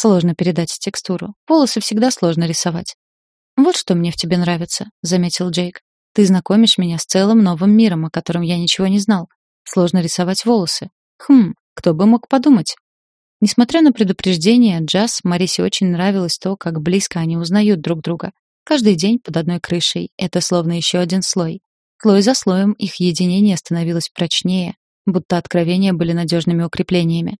Сложно передать текстуру. Волосы всегда сложно рисовать. «Вот что мне в тебе нравится», — заметил Джейк. «Ты знакомишь меня с целым новым миром, о котором я ничего не знал. Сложно рисовать волосы. Хм, кто бы мог подумать?» Несмотря на предупреждение, Джаз, Марисе очень нравилось то, как близко они узнают друг друга. Каждый день под одной крышей — это словно еще один слой. Слой за слоем их единение становилось прочнее, будто откровения были надежными укреплениями.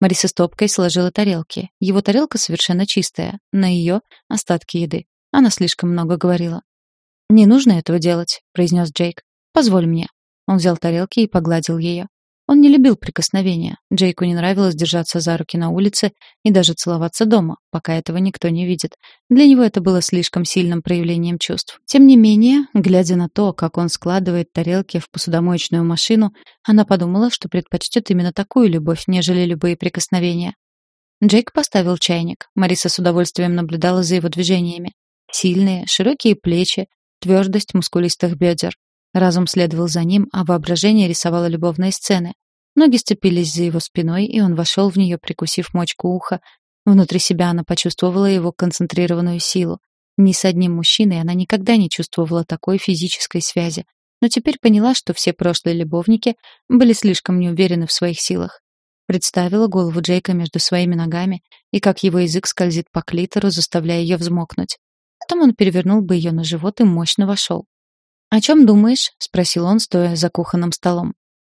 Мариса стопкой сложила тарелки. Его тарелка совершенно чистая, на ее — остатки еды. Она слишком много говорила. «Не нужно этого делать», — произнес Джейк. «Позволь мне». Он взял тарелки и погладил ее. Он не любил прикосновения. Джейку не нравилось держаться за руки на улице и даже целоваться дома, пока этого никто не видит. Для него это было слишком сильным проявлением чувств. Тем не менее, глядя на то, как он складывает тарелки в посудомоечную машину, она подумала, что предпочтет именно такую любовь, нежели любые прикосновения. Джейк поставил чайник. Мариса с удовольствием наблюдала за его движениями. Сильные, широкие плечи, твердость мускулистых бедер. Разум следовал за ним, а воображение рисовало любовные сцены. Ноги сцепились за его спиной, и он вошел в нее, прикусив мочку уха. Внутри себя она почувствовала его концентрированную силу. Ни с одним мужчиной она никогда не чувствовала такой физической связи, но теперь поняла, что все прошлые любовники были слишком неуверены в своих силах. Представила голову Джейка между своими ногами и как его язык скользит по клитору, заставляя ее взмокнуть. Потом он перевернул бы ее на живот и мощно вошел. «О чем думаешь?» — спросил он, стоя за кухонным столом.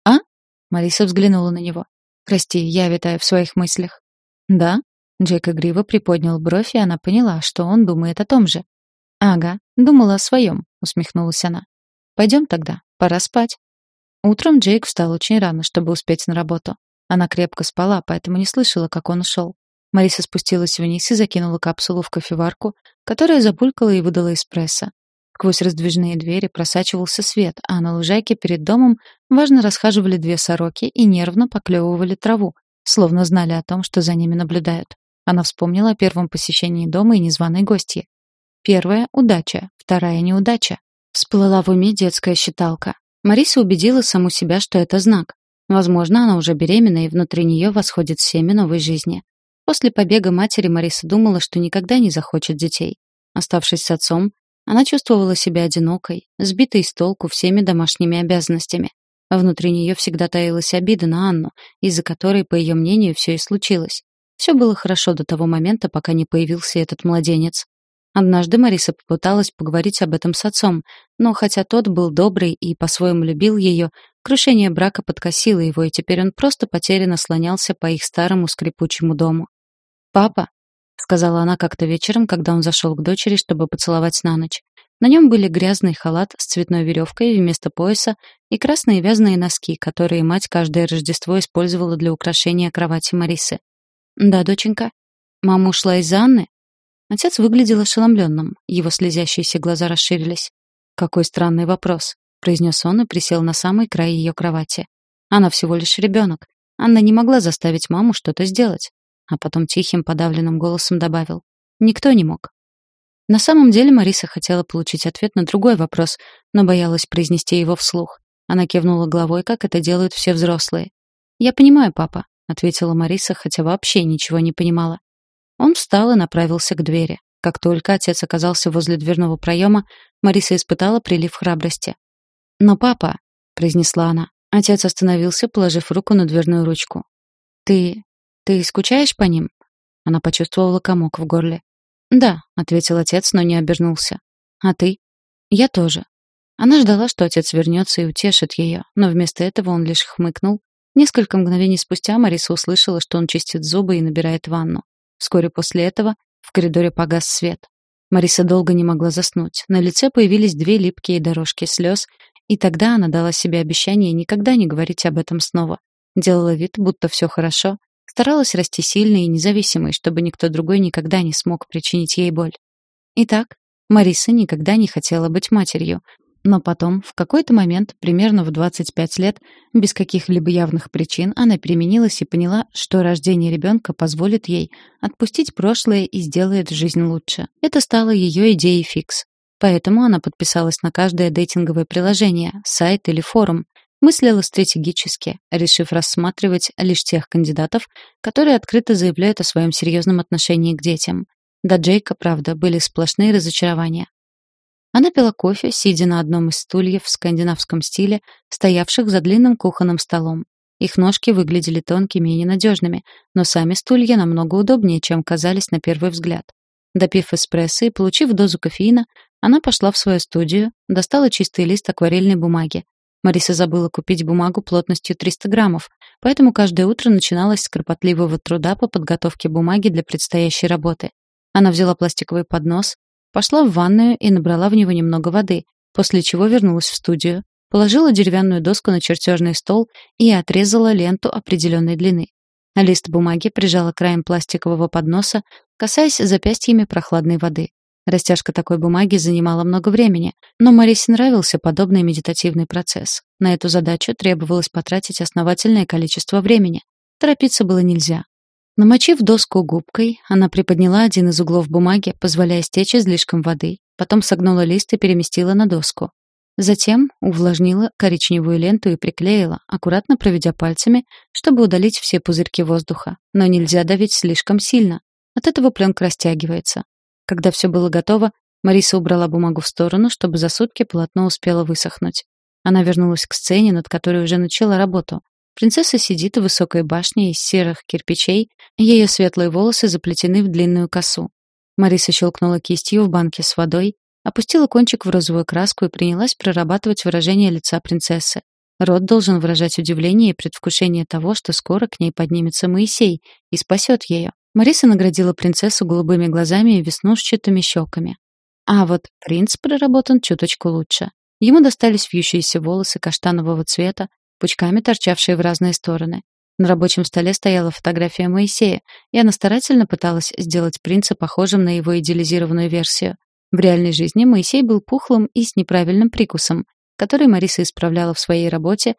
«А?» — Мариса взглянула на него. «Прости, я витаю в своих мыслях». «Да?» — Джейк игриво приподнял бровь, и она поняла, что он думает о том же. «Ага, думала о своем», — усмехнулась она. «Пойдем тогда, пора спать». Утром Джейк встал очень рано, чтобы успеть на работу. Она крепко спала, поэтому не слышала, как он ушел. Мариса спустилась вниз и закинула капсулу в кофеварку, которая запулькала и выдала эспрессо. Сквозь раздвижные двери просачивался свет, а на лужайке перед домом важно расхаживали две сороки и нервно поклевывали траву, словно знали о том, что за ними наблюдают. Она вспомнила о первом посещении дома и незваной гостье. Первая — удача, вторая — неудача. Всплыла в уме детская считалка. Мариса убедила саму себя, что это знак. Возможно, она уже беременна, и внутри нее восходит семя новой жизни. После побега матери Мариса думала, что никогда не захочет детей. Оставшись с отцом, она чувствовала себя одинокой, сбитой с толку всеми домашними обязанностями. А внутри нее всегда таилась обида на Анну, из-за которой, по ее мнению, все и случилось. Все было хорошо до того момента, пока не появился этот младенец. Однажды Мариса попыталась поговорить об этом с отцом, но хотя тот был добрый и по-своему любил ее, крушение брака подкосило его, и теперь он просто потерянно слонялся по их старому скрипучему дому. «Папа», сказала она как-то вечером, когда он зашел к дочери, чтобы поцеловать на ночь. На нем были грязный халат с цветной веревкой вместо пояса и красные вязаные носки, которые мать каждое Рождество использовала для украшения кровати Марисы. «Да, доченька. Мама ушла из Анны?» Отец выглядел ошеломленным, его слезящиеся глаза расширились. «Какой странный вопрос», — произнес он и присел на самый край ее кровати. «Она всего лишь ребенок. Анна не могла заставить маму что-то сделать а потом тихим подавленным голосом добавил. Никто не мог. На самом деле Мариса хотела получить ответ на другой вопрос, но боялась произнести его вслух. Она кивнула головой, как это делают все взрослые. «Я понимаю, папа», — ответила Мариса, хотя вообще ничего не понимала. Он встал и направился к двери. Как только отец оказался возле дверного проема, Мариса испытала прилив храбрости. «Но папа», — произнесла она. Отец остановился, положив руку на дверную ручку. «Ты... «Ты скучаешь по ним?» Она почувствовала комок в горле. «Да», — ответил отец, но не обернулся. «А ты?» «Я тоже». Она ждала, что отец вернется и утешит ее, но вместо этого он лишь хмыкнул. Несколько мгновений спустя Мариса услышала, что он чистит зубы и набирает ванну. Вскоре после этого в коридоре погас свет. Мариса долго не могла заснуть. На лице появились две липкие дорожки слез, и тогда она дала себе обещание никогда не говорить об этом снова. Делала вид, будто все хорошо, Старалась расти сильной и независимой, чтобы никто другой никогда не смог причинить ей боль. Итак, Мариса никогда не хотела быть матерью, но потом, в какой-то момент, примерно в 25 лет, без каких-либо явных причин, она переменилась и поняла, что рождение ребенка позволит ей отпустить прошлое и сделает жизнь лучше. Это стало ее идеей фикс. Поэтому она подписалась на каждое дейтинговое приложение, сайт или форум, Мыслила стратегически, решив рассматривать лишь тех кандидатов, которые открыто заявляют о своем серьезном отношении к детям. До Джейка, правда, были сплошные разочарования. Она пила кофе, сидя на одном из стульев в скандинавском стиле, стоявших за длинным кухонным столом. Их ножки выглядели тонкими и ненадежными, но сами стулья намного удобнее, чем казались на первый взгляд. Допив эспрессо и получив дозу кофеина, она пошла в свою студию, достала чистый лист акварельной бумаги. Мариса забыла купить бумагу плотностью 300 граммов, поэтому каждое утро начиналось с кропотливого труда по подготовке бумаги для предстоящей работы. Она взяла пластиковый поднос, пошла в ванную и набрала в него немного воды, после чего вернулась в студию, положила деревянную доску на чертежный стол и отрезала ленту определенной длины. Лист бумаги прижала краем пластикового подноса, касаясь запястьями прохладной воды. Растяжка такой бумаги занимала много времени, но Марисе нравился подобный медитативный процесс. На эту задачу требовалось потратить основательное количество времени. Торопиться было нельзя. Намочив доску губкой, она приподняла один из углов бумаги, позволяя стечь излишком воды, потом согнула лист и переместила на доску. Затем увлажнила коричневую ленту и приклеила, аккуратно проведя пальцами, чтобы удалить все пузырьки воздуха. Но нельзя давить слишком сильно. От этого пленка растягивается. Когда все было готово, Мариса убрала бумагу в сторону, чтобы за сутки полотно успело высохнуть. Она вернулась к сцене, над которой уже начала работу. Принцесса сидит в высокой башне из серых кирпичей, ее светлые волосы заплетены в длинную косу. Мариса щелкнула кистью в банке с водой, опустила кончик в розовую краску и принялась прорабатывать выражение лица принцессы. Рот должен выражать удивление и предвкушение того, что скоро к ней поднимется Моисей и спасет ее. Мариса наградила принцессу голубыми глазами и веснушчатыми щеками. А вот принц проработан чуточку лучше. Ему достались вьющиеся волосы каштанового цвета, пучками торчавшие в разные стороны. На рабочем столе стояла фотография Моисея, и она старательно пыталась сделать принца похожим на его идеализированную версию. В реальной жизни Моисей был пухлым и с неправильным прикусом, который Мариса исправляла в своей работе,